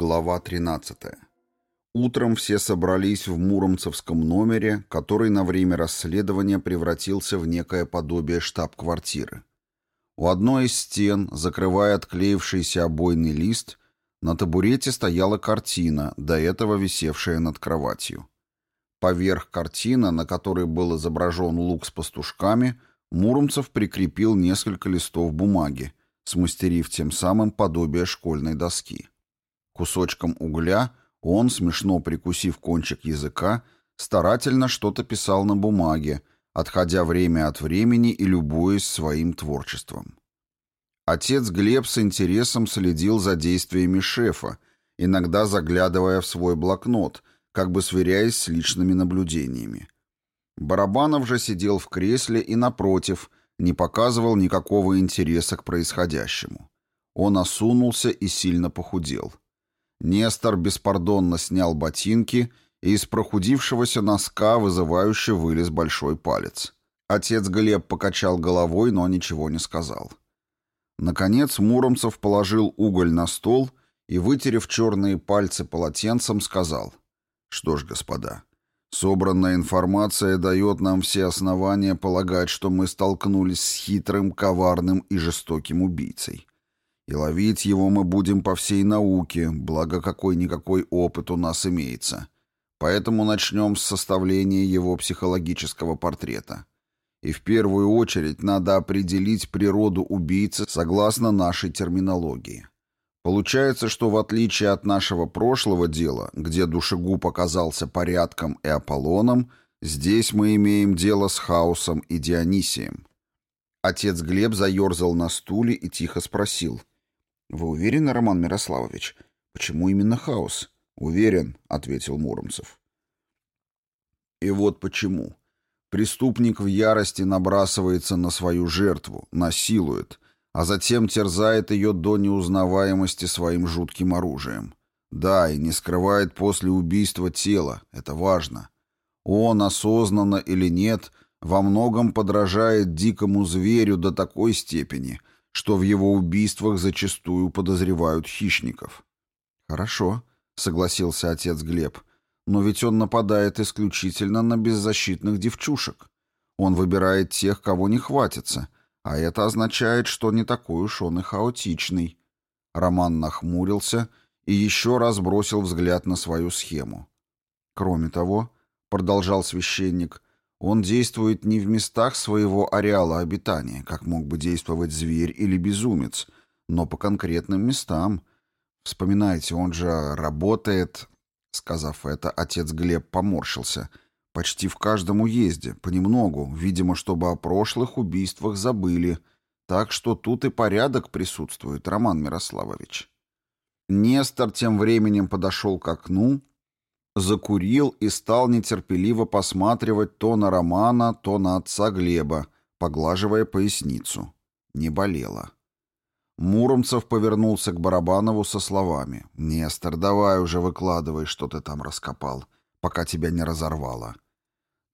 Глава 13. Утром все собрались в муромцевском номере, который на время расследования превратился в некое подобие штаб-квартиры. У одной из стен, закрывая отклеившийся обойный лист, на табурете стояла картина, до этого висевшая над кроватью. Поверх картины, на которой был изображен лук с пастушками, Муромцев прикрепил несколько листов бумаги, смастерив тем самым подобие школьной доски. Кусочком угля он, смешно прикусив кончик языка, старательно что-то писал на бумаге, отходя время от времени и любуясь своим творчеством. Отец Глеб с интересом следил за действиями шефа, иногда заглядывая в свой блокнот, как бы сверяясь с личными наблюдениями. Барабанов же сидел в кресле и, напротив, не показывал никакого интереса к происходящему. Он осунулся и сильно похудел. Нестор беспардонно снял ботинки, и из прохудившегося носка вызывающе вылез большой палец. Отец Глеб покачал головой, но ничего не сказал. Наконец Муромцев положил уголь на стол и, вытерев черные пальцы полотенцем, сказал. «Что ж, господа, собранная информация дает нам все основания полагать, что мы столкнулись с хитрым, коварным и жестоким убийцей. И ловить его мы будем по всей науке, благо какой-никакой опыт у нас имеется. Поэтому начнем с составления его психологического портрета. И в первую очередь надо определить природу убийцы согласно нашей терминологии. Получается, что в отличие от нашего прошлого дела, где душегуб оказался порядком и Аполлоном, здесь мы имеем дело с хаосом и Дионисием. Отец Глеб заерзал на стуле и тихо спросил — «Вы уверены, Роман Мирославович? Почему именно хаос?» «Уверен», — ответил Муромцев. И вот почему. Преступник в ярости набрасывается на свою жертву, насилует, а затем терзает ее до неузнаваемости своим жутким оружием. Да, и не скрывает после убийства тела, это важно. Он, осознанно или нет, во многом подражает дикому зверю до такой степени, что в его убийствах зачастую подозревают хищников. «Хорошо», — согласился отец Глеб, «но ведь он нападает исключительно на беззащитных девчушек. Он выбирает тех, кого не хватится, а это означает, что не такой уж он и хаотичный». Роман нахмурился и еще раз бросил взгляд на свою схему. «Кроме того», — продолжал священник, — он действует не в местах своего ареала обитания, как мог бы действовать зверь или безумец, но по конкретным местам. Вспоминайте, он же работает, сказав это, отец Глеб поморщился, почти в каждом уезде, понемногу, видимо, чтобы о прошлых убийствах забыли. Так что тут и порядок присутствует, Роман Мирославович. Нестор тем временем подошел к окну, закурил и стал нетерпеливо посматривать то на Романа, то на отца Глеба, поглаживая поясницу. Не болело. Муромцев повернулся к Барабанову со словами. «Нестор, давай уже выкладывай, что ты там раскопал, пока тебя не разорвало».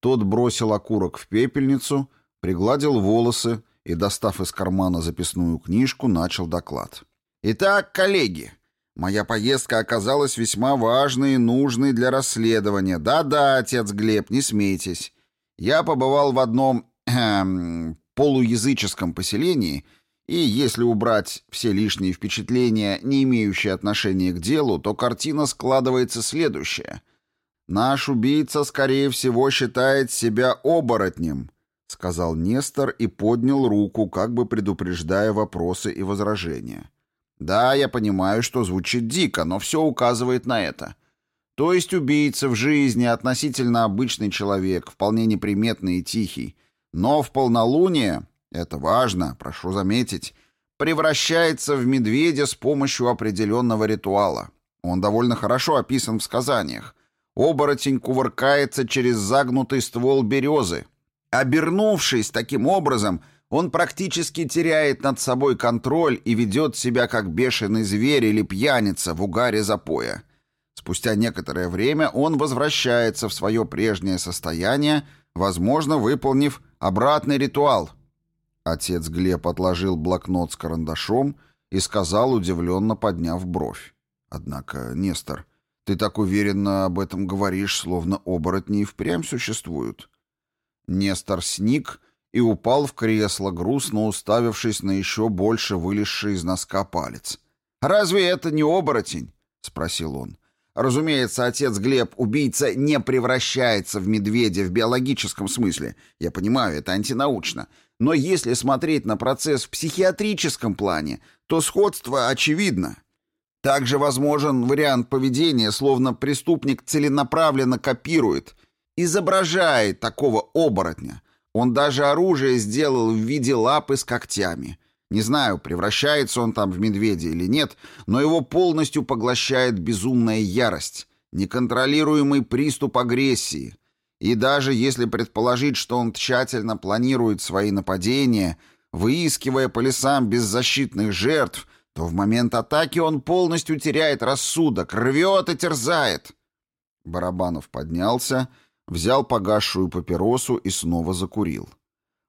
Тот бросил окурок в пепельницу, пригладил волосы и, достав из кармана записную книжку, начал доклад. «Итак, коллеги, Моя поездка оказалась весьма важной и нужной для расследования. Да-да, отец Глеб, не смейтесь. Я побывал в одном эм, полуязыческом поселении, и если убрать все лишние впечатления, не имеющие отношения к делу, то картина складывается следующая. «Наш убийца, скорее всего, считает себя оборотнем», — сказал Нестор и поднял руку, как бы предупреждая вопросы и возражения. Да, я понимаю, что звучит дико, но все указывает на это. То есть убийца в жизни относительно обычный человек, вполне неприметный и тихий. Но в полнолуние, это важно, прошу заметить, превращается в медведя с помощью определенного ритуала. Он довольно хорошо описан в сказаниях. Оборотень кувыркается через загнутый ствол березы. Обернувшись таким образом, он практически теряет над собой контроль и ведет себя как бешеный зверь или пьяница в угаре запоя. Спустя некоторое время он возвращается в свое прежнее состояние, возможно, выполнив обратный ритуал. Отец Глеб отложил блокнот с карандашом и сказал, удивленно подняв бровь. Однако, Нестор, ты так уверенно об этом говоришь, словно оборотни и впрямь существуют. Нестор сник и упал в кресло, грустно уставившись на еще больше вылезший из носка палец. «Разве это не оборотень?» — спросил он. Разумеется, отец Глеб, убийца, не превращается в медведя в биологическом смысле. Я понимаю, это антинаучно. Но если смотреть на процесс в психиатрическом плане, то сходство очевидно. Также возможен вариант поведения, словно преступник целенаправленно копирует, изображает такого оборотня, он даже оружие сделал в виде лапы с когтями. Не знаю, превращается он там в медведя или нет, но его полностью поглощает безумная ярость, неконтролируемый приступ агрессии. И даже если предположить, что он тщательно планирует свои нападения, выискивая по лесам беззащитных жертв, то в момент атаки он полностью теряет рассудок, рвет и терзает. Барабанов поднялся взял погасшую папиросу и снова закурил.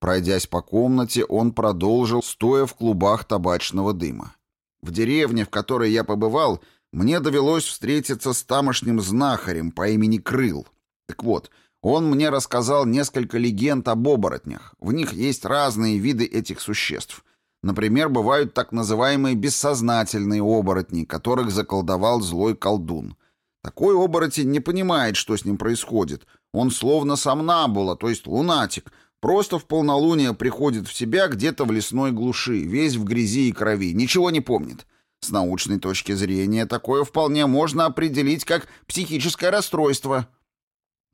Пройдясь по комнате, он продолжил, стоя в клубах табачного дыма. В деревне, в которой я побывал, мне довелось встретиться с тамошним знахарем по имени Крыл. Так вот, он мне рассказал несколько легенд об оборотнях. В них есть разные виды этих существ. Например, бывают так называемые бессознательные оборотни, которых заколдовал злой колдун. Такой оборотень не понимает, что с ним происходит. Он словно сомнамбула, то есть лунатик. Просто в полнолуние приходит в себя где-то в лесной глуши, весь в грязи и крови, ничего не помнит. С научной точки зрения такое вполне можно определить как психическое расстройство.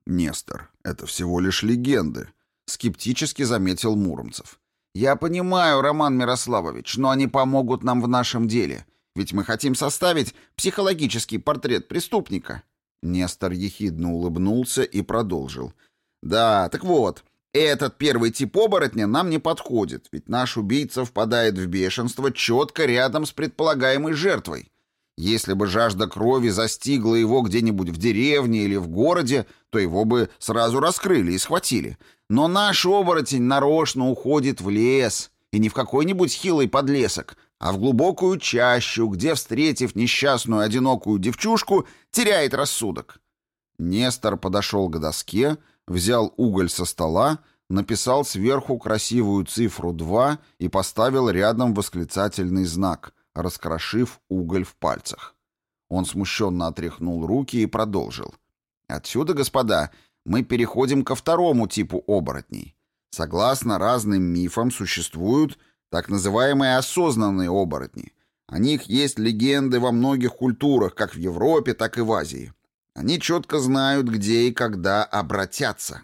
Нестор, это всего лишь легенды, скептически заметил Муромцев. Я понимаю, Роман Мирославович, но они помогут нам в нашем деле. Ведь мы хотим составить психологический портрет преступника». Нестор ехидно улыбнулся и продолжил. «Да, так вот, этот первый тип оборотня нам не подходит, ведь наш убийца впадает в бешенство четко рядом с предполагаемой жертвой. Если бы жажда крови застигла его где-нибудь в деревне или в городе, то его бы сразу раскрыли и схватили. Но наш оборотень нарочно уходит в лес, и не в какой-нибудь хилый подлесок, а в глубокую чащу, где, встретив несчастную одинокую девчушку, теряет рассудок. Нестор подошел к доске, взял уголь со стола, написал сверху красивую цифру 2 и поставил рядом восклицательный знак, раскрошив уголь в пальцах. Он смущенно отряхнул руки и продолжил. «Отсюда, господа, мы переходим ко второму типу оборотней. Согласно разным мифам существуют так называемые осознанные оборотни. О них есть легенды во многих культурах, как в Европе, так и в Азии. Они четко знают, где и когда обратятся.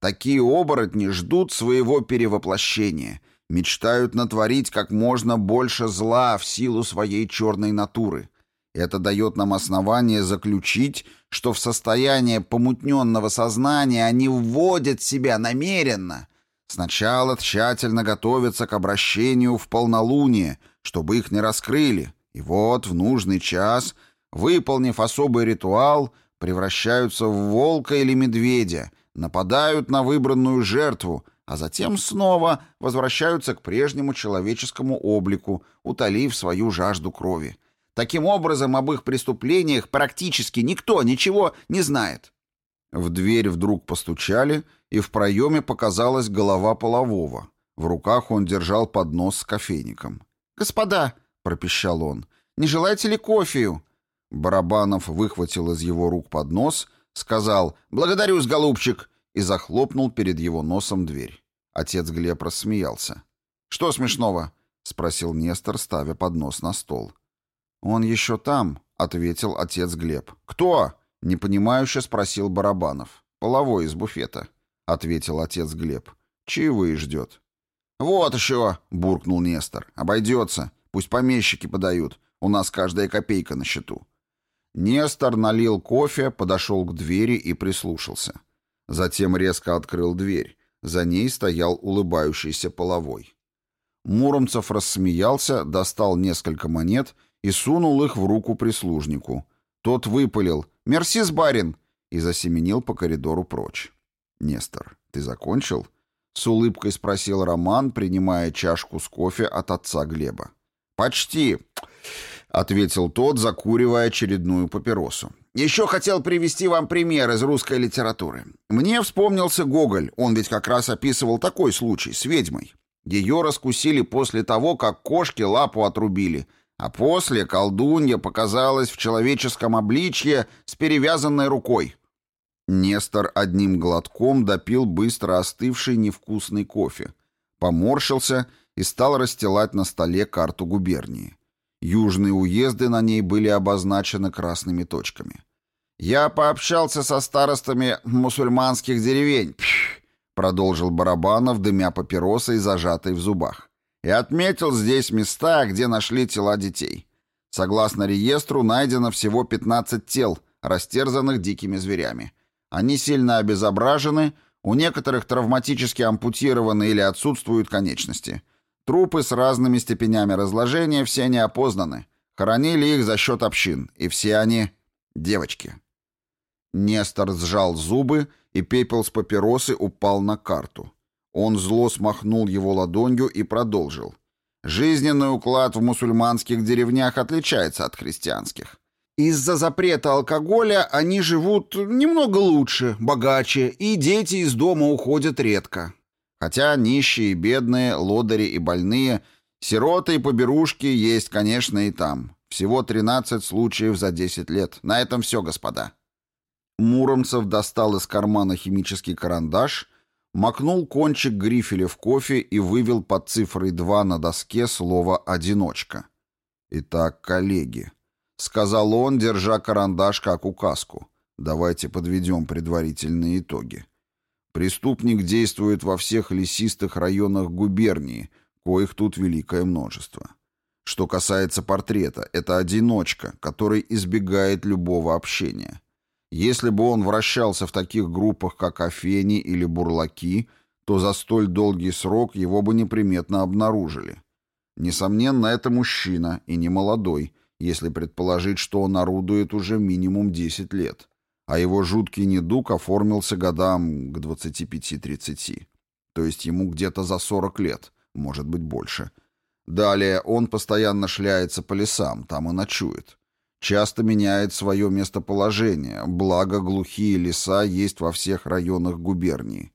Такие оборотни ждут своего перевоплощения, мечтают натворить как можно больше зла в силу своей черной натуры. Это дает нам основание заключить, что в состояние помутненного сознания они вводят себя намеренно – Сначала тщательно готовятся к обращению в полнолуние, чтобы их не раскрыли. И вот в нужный час, выполнив особый ритуал, превращаются в волка или медведя, нападают на выбранную жертву, а затем снова возвращаются к прежнему человеческому облику, утолив свою жажду крови. Таким образом, об их преступлениях практически никто ничего не знает. В дверь вдруг постучали, и в проеме показалась голова полового. В руках он держал поднос с кофейником. «Господа!» — пропищал он. «Не желаете ли кофею?» Барабанов выхватил из его рук поднос, сказал «Благодарюсь, голубчик!» и захлопнул перед его носом дверь. Отец Глеб рассмеялся. «Что смешного?» — спросил Нестор, ставя поднос на стол. «Он еще там», — ответил отец Глеб. «Кто?» Непонимающе спросил Барабанов. «Половой из буфета», — ответил отец Глеб. «Чаевые ждет». «Вот еще!» — буркнул Нестор. «Обойдется. Пусть помещики подают. У нас каждая копейка на счету». Нестор налил кофе, подошел к двери и прислушался. Затем резко открыл дверь. За ней стоял улыбающийся половой. Муромцев рассмеялся, достал несколько монет и сунул их в руку прислужнику — тот выпалил «Мерсис, барин!» и засеменил по коридору прочь. «Нестор, ты закончил?» — с улыбкой спросил Роман, принимая чашку с кофе от отца Глеба. «Почти», — ответил тот, закуривая очередную папиросу. «Еще хотел привести вам пример из русской литературы. Мне вспомнился Гоголь, он ведь как раз описывал такой случай с ведьмой. Ее раскусили после того, как кошки лапу отрубили, а после колдунья показалась в человеческом обличье с перевязанной рукой. Нестор одним глотком допил быстро остывший невкусный кофе, поморщился и стал расстилать на столе карту губернии. Южные уезды на ней были обозначены красными точками. «Я пообщался со старостами мусульманских деревень», — продолжил Барабанов, дымя папиросой, зажатой в зубах и отметил здесь места, где нашли тела детей. Согласно реестру, найдено всего 15 тел, растерзанных дикими зверями. Они сильно обезображены, у некоторых травматически ампутированы или отсутствуют конечности. Трупы с разными степенями разложения все неопознаны. Хоронили их за счет общин, и все они — девочки. Нестор сжал зубы, и пепел с папиросы упал на карту. Он зло смахнул его ладонью и продолжил. Жизненный уклад в мусульманских деревнях отличается от христианских. Из-за запрета алкоголя они живут немного лучше, богаче, и дети из дома уходят редко. Хотя нищие, бедные, лодыри и больные, сироты и поберушки есть, конечно, и там. Всего 13 случаев за 10 лет. На этом все, господа. Муромцев достал из кармана химический карандаш макнул кончик грифеля в кофе и вывел под цифрой 2 на доске слово «одиночка». «Итак, коллеги», — сказал он, держа карандаш как указку, — «давайте подведем предварительные итоги. Преступник действует во всех лесистых районах губернии, коих тут великое множество. Что касается портрета, это одиночка, который избегает любого общения». Если бы он вращался в таких группах, как Афени или Бурлаки, то за столь долгий срок его бы неприметно обнаружили. Несомненно, это мужчина, и не молодой, если предположить, что он орудует уже минимум 10 лет, а его жуткий недуг оформился годам к 25-30, то есть ему где-то за 40 лет, может быть больше. Далее он постоянно шляется по лесам, там и ночует часто меняет свое местоположение, благо глухие леса есть во всех районах губернии.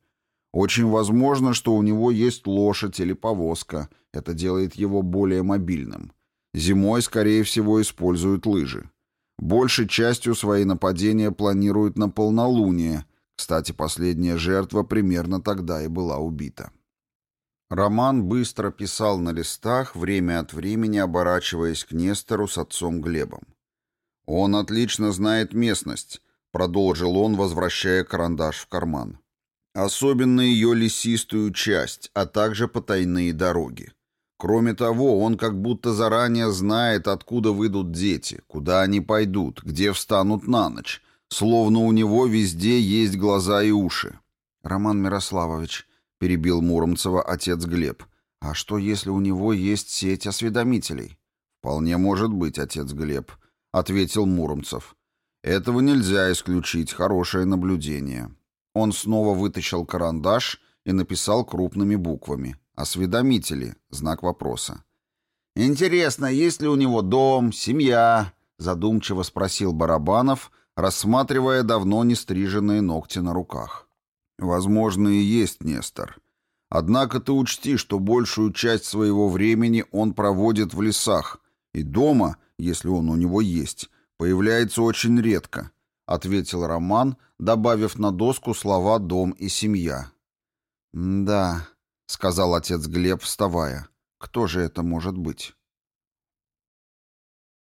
Очень возможно, что у него есть лошадь или повозка, это делает его более мобильным. Зимой, скорее всего, используют лыжи. Большей частью свои нападения планируют на полнолуние. Кстати, последняя жертва примерно тогда и была убита. Роман быстро писал на листах, время от времени оборачиваясь к Нестору с отцом Глебом. «Он отлично знает местность», — продолжил он, возвращая карандаш в карман. «Особенно ее лесистую часть, а также потайные дороги. Кроме того, он как будто заранее знает, откуда выйдут дети, куда они пойдут, где встанут на ночь, словно у него везде есть глаза и уши». «Роман Мирославович», — перебил Муромцева отец Глеб, — «а что, если у него есть сеть осведомителей?» «Вполне может быть, отец Глеб», — ответил Муромцев. «Этого нельзя исключить, хорошее наблюдение». Он снова вытащил карандаш и написал крупными буквами. «Осведомители» — знак вопроса. «Интересно, есть ли у него дом, семья?» — задумчиво спросил Барабанов, рассматривая давно не стриженные ногти на руках. «Возможно, и есть, Нестор. Однако ты учти, что большую часть своего времени он проводит в лесах, и дома — если он у него есть, появляется очень редко», — ответил Роман, добавив на доску слова «дом» и «семья». «Да», — сказал отец Глеб, вставая. «Кто же это может быть?»